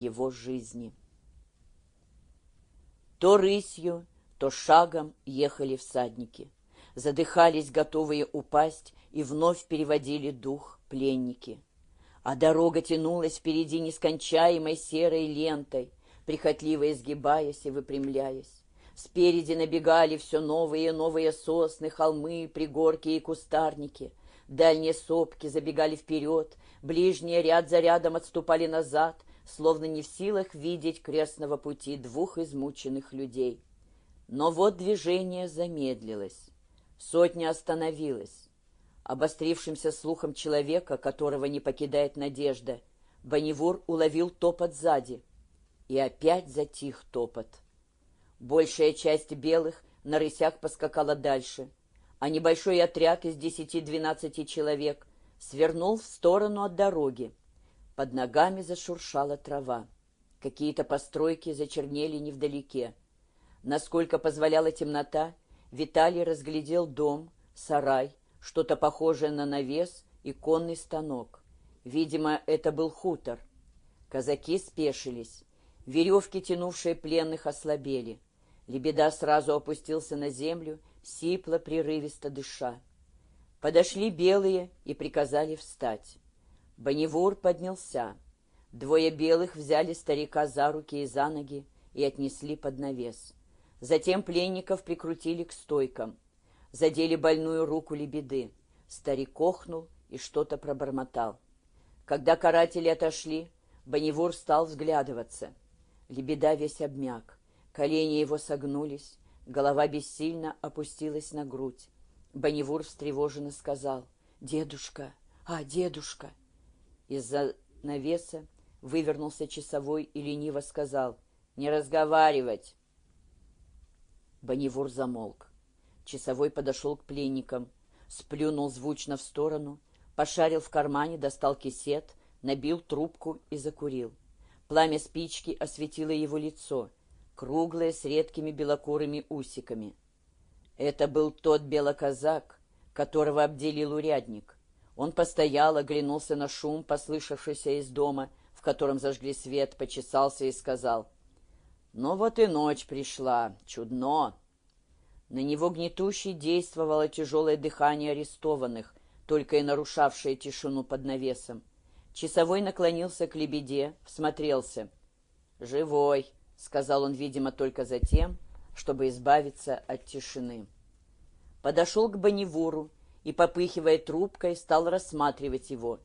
его жизни. То рысью, то шагом ехали всадники. Задыхались, готовые упасть, и вновь переводили дух пленники. А дорога тянулась впереди нескончаемой серой лентой, прихотливо изгибаясь и выпрямляясь. Спереди набегали все новые и новые сосны, холмы, пригорки и кустарники. Дальние сопки забегали вперед, ближние ряд за рядом отступали назад, словно не в силах видеть крестного пути двух измученных людей. Но вот движение замедлилось. Сотня остановилась. Обострившимся слухом человека, которого не покидает надежда, Бонневур уловил топот сзади. И опять затих топот. Большая часть белых на рысях поскакала дальше, а небольшой отряд из десяти-двенадцати человек свернул в сторону от дороги. Под ногами зашуршала трава. Какие-то постройки зачернели невдалеке. Насколько позволяла темнота, Виталий разглядел дом, сарай, что-то похожее на навес и конный станок. Видимо, это был хутор. Казаки спешились. Веревки, тянувшие пленных, ослабели. Лебеда сразу опустился на землю, сипло, прерывисто дыша. Подошли белые и приказали встать. Бонневур поднялся. Двое белых взяли старика за руки и за ноги и отнесли под навес. Затем пленников прикрутили к стойкам. Задели больную руку лебеды. Старик охнул и что-то пробормотал. Когда каратели отошли, Бонневур стал взглядываться. Лебеда весь обмяк. Колени его согнулись, голова бессильно опустилась на грудь. Бонневур встревоженно сказал «Дедушка! А, дедушка!» Из-за навеса вывернулся часовой и лениво сказал «Не разговаривать!» Бонневур замолк. Часовой подошел к пленникам, сплюнул звучно в сторону, пошарил в кармане, достал кисет, набил трубку и закурил. Пламя спички осветило его лицо, круглое, с редкими белокурыми усиками. Это был тот белоказак, которого обделил урядник. Он постоял, оглянулся на шум, послышавшийся из дома, в котором зажгли свет, почесался и сказал, «Ну вот и ночь пришла, чудно!» На него гнетуще действовало тяжелое дыхание арестованных, только и нарушавшее тишину под навесом. Часовой наклонился к лебеде, всмотрелся. «Живой!» — сказал он, видимо, только за тем, чтобы избавиться от тишины. Подошел к Бонневуру, и, попыхивая трубкой, стал рассматривать его.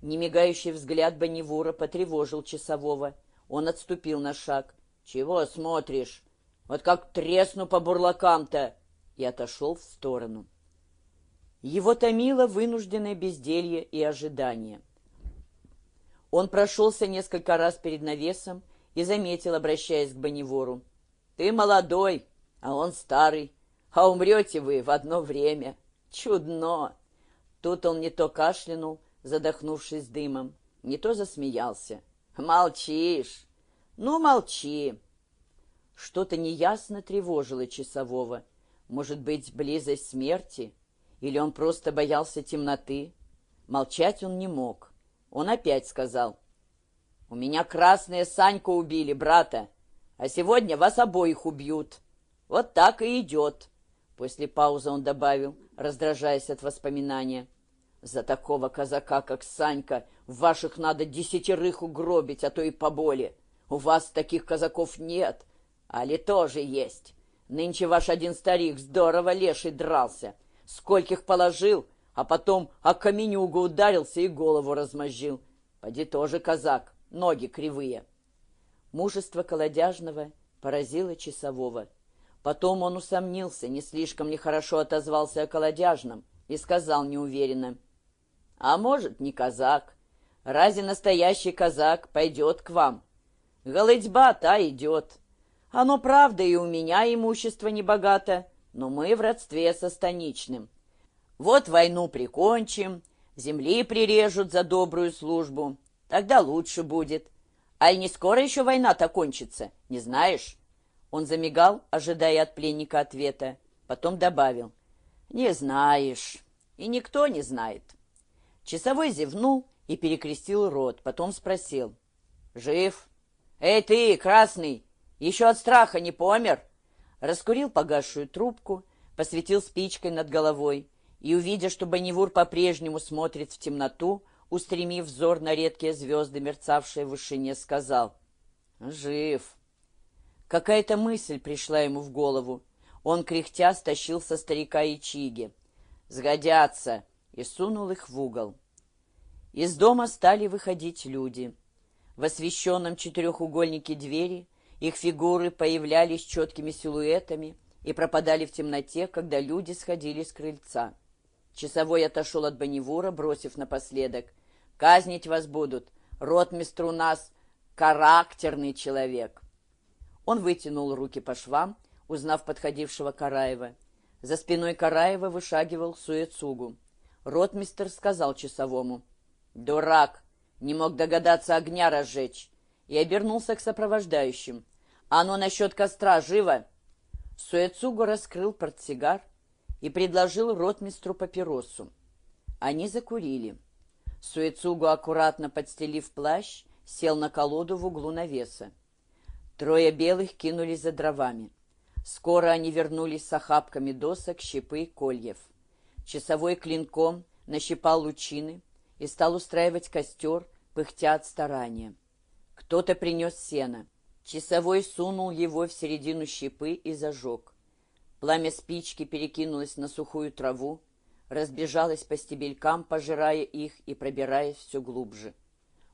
Немигающий взгляд Бонневура потревожил часового. Он отступил на шаг. «Чего смотришь? Вот как тресну по бурлакам-то!» И отошел в сторону. Его томило вынужденное безделье и ожидание. Он прошелся несколько раз перед навесом и заметил, обращаясь к Бонневору. «Ты молодой, а он старый, а умрете вы в одно время». Чудно! Тут он не то кашлянул, задохнувшись дымом, не то засмеялся. «Молчишь? Ну, молчи!» Что-то неясно тревожило часового. Может быть, близость смерти? Или он просто боялся темноты? Молчать он не мог. Он опять сказал. «У меня красные Саньку убили, брата, а сегодня вас обоих убьют. Вот так и идет». После паузы он добавил, раздражаясь от воспоминания. «За такого казака, как Санька, ваших надо десятерых угробить, а то и поболе. У вас таких казаков нет, али тоже есть. Нынче ваш один старик здорово леший дрался. Скольких положил, а потом о каменюгу ударился и голову размозжил. Поди тоже казак, ноги кривые». Мужество колодяжного поразило часового. Потом он усомнился, не слишком ли хорошо отозвался о колодяжном, и сказал неуверенно. «А может, не казак. Разве настоящий казак пойдет к вам? Голыдьба та идет. Оно правда, и у меня имущество небогато, но мы в родстве со станичным. Вот войну прикончим, земли прирежут за добрую службу. Тогда лучше будет. Аль не скоро еще война-то кончится, не знаешь?» Он замигал, ожидая от пленника ответа. Потом добавил. «Не знаешь. И никто не знает». Часовой зевнул и перекрестил рот. Потом спросил. «Жив? «Эй ты, красный, еще от страха не помер?» Раскурил погасшую трубку, посветил спичкой над головой и, увидя, что Бонневур по-прежнему смотрит в темноту, устремив взор на редкие звезды, мерцавшие в вышине, сказал «Жив». Какая-то мысль пришла ему в голову. Он, кряхтя, стащил со старика ячиги. «Сгодятся!» и сунул их в угол. Из дома стали выходить люди. В освещенном четырехугольнике двери их фигуры появлялись четкими силуэтами и пропадали в темноте, когда люди сходили с крыльца. Часовой отошел от Бонневура, бросив напоследок. «Казнить вас будут. Ротмистр у нас характерный человек». Он вытянул руки по швам, узнав подходившего Караева. За спиной Караева вышагивал Суэцугу. Ротмистер сказал часовому — «Дурак! Не мог догадаться огня разжечь!» И обернулся к сопровождающим. «А ну насчет костра, живо!» Суэцугу раскрыл портсигар и предложил ротмистру папиросу. Они закурили. Суэцугу, аккуратно подстелив плащ, сел на колоду в углу навеса. Трое белых кинулись за дровами. Скоро они вернулись с охапками досок, щепы, кольев. Часовой клинком нащипал лучины, и стал устраивать костер, пыхтя от старания. Кто-то принес сено. Часовой сунул его в середину щепы и зажег. Пламя спички перекинулось на сухую траву, разбежалось по стебелькам, пожирая их и пробираясь все глубже.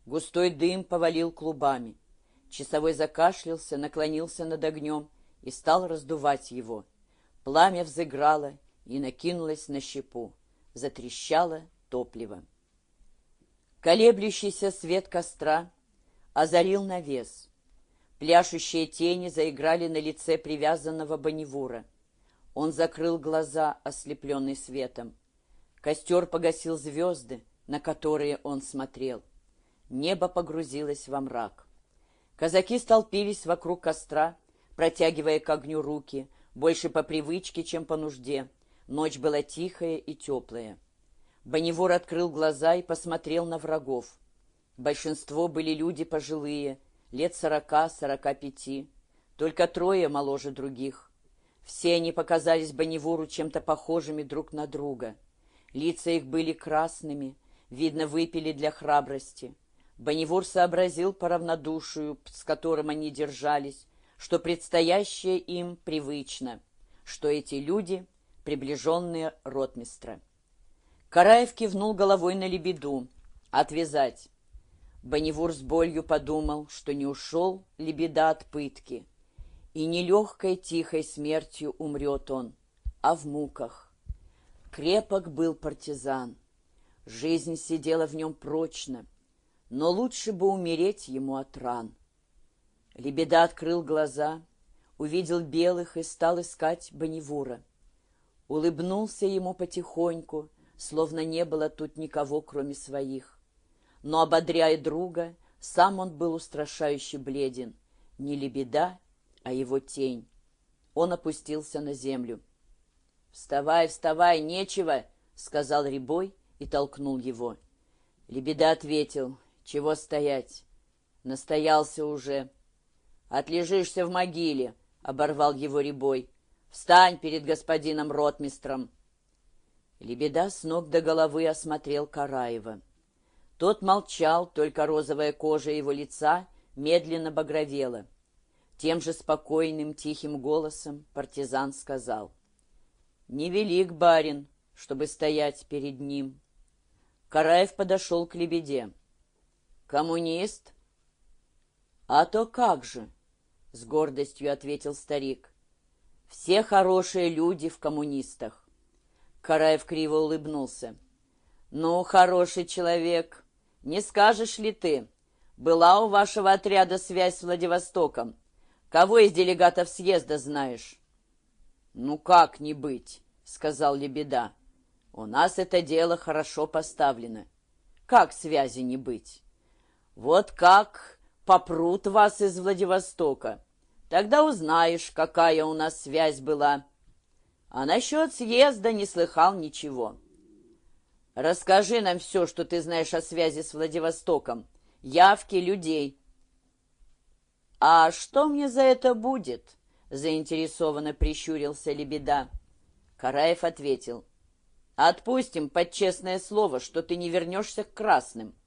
Густой дым повалил клубами. Часовой закашлялся, наклонился над огнем и стал раздувать его. Пламя взыграло и накинулось на щепу. Затрещало топливо. Колеблющийся свет костра озарил навес. Пляшущие тени заиграли на лице привязанного Бонневура. Он закрыл глаза, ослепленный светом. Костер погасил звезды, на которые он смотрел. Небо погрузилось во мрак. Казаки столпились вокруг костра, протягивая к огню руки, больше по привычке, чем по нужде. Ночь была тихая и теплая. Бонневор открыл глаза и посмотрел на врагов. Большинство были люди пожилые, лет сорока-сорока пяти, только трое моложе других. Все они показались Бонневуру чем-то похожими друг на друга. Лица их были красными, видно, выпили для храбрости. Бонневур сообразил по равнодушию, с которым они держались, что предстоящее им привычно, что эти люди — приближенные ротмистра. Караев кивнул головой на лебеду. «Отвязать». Бонневур с болью подумал, что не ушел лебеда от пытки. И не легкой тихой смертью умрет он, а в муках. Крепок был партизан. Жизнь сидела в нем прочно, но лучше бы умереть ему от ран. Лебеда открыл глаза, увидел белых и стал искать Бонневура. Улыбнулся ему потихоньку, словно не было тут никого, кроме своих. Но, ободряя друга, сам он был устрашающе бледен. Не лебеда, а его тень. Он опустился на землю. «Вставай, вставай, нечего!» — сказал Рябой и толкнул его. Лебеда ответил, «Чего стоять?» Настоялся уже. «Отлежишься в могиле», — оборвал его Рябой. «Встань перед господином ротмистром». Лебеда с ног до головы осмотрел Караева. Тот молчал, только розовая кожа его лица медленно багровела. Тем же спокойным, тихим голосом партизан сказал. «Невелик барин, чтобы стоять перед ним». Караев подошел к Лебеде. «Коммунист?» «А то как же!» — с гордостью ответил старик. «Все хорошие люди в коммунистах. Караев криво улыбнулся. «Ну, хороший человек, не скажешь ли ты, была у вашего отряда связь с Владивостоком? Кого из делегатов съезда знаешь?» «Ну, как не быть?» — сказал Лебеда. «У нас это дело хорошо поставлено. Как связи не быть? Вот как попрут вас из Владивостока, тогда узнаешь, какая у нас связь была». А насчет съезда не слыхал ничего. Расскажи нам все, что ты знаешь о связи с Владивостоком, явки людей. «А что мне за это будет?» — заинтересованно прищурился Лебеда. Караев ответил. «Отпустим под честное слово, что ты не вернешься к красным.